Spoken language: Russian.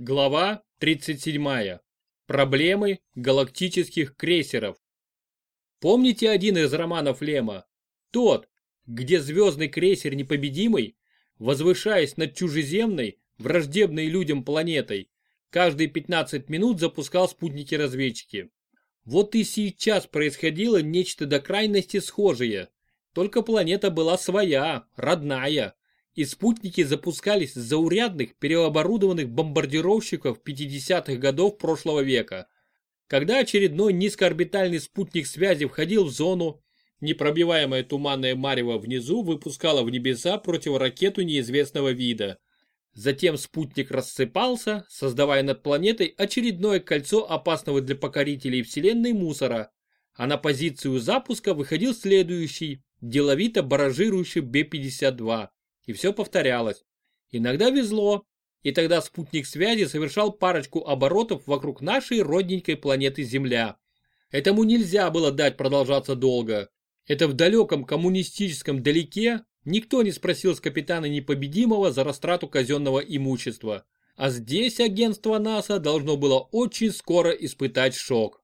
Глава 37. Проблемы галактических крейсеров. Помните один из романов Лема? Тот, где звездный крейсер Непобедимый, возвышаясь над чужеземной, враждебной людям планетой, каждые 15 минут запускал спутники-разведчики. Вот и сейчас происходило нечто до крайности схожее, только планета была своя, родная, и спутники запускались с заурядных переоборудованных бомбардировщиков 50-х годов прошлого века. Когда очередной низкоорбитальный спутник связи входил в зону, непробиваемое туманное марево внизу выпускало в небеса противоракету неизвестного вида. Затем спутник рассыпался, создавая над планетой очередное кольцо опасного для покорителей Вселенной мусора, а на позицию запуска выходил следующий, деловито баражирующий Б-52 и все повторялось. Иногда везло, и тогда спутник связи совершал парочку оборотов вокруг нашей родненькой планеты Земля. Этому нельзя было дать продолжаться долго. Это в далеком коммунистическом далеке никто не спросил с капитана Непобедимого за растрату казенного имущества. А здесь агентство НАСА должно было очень скоро испытать шок.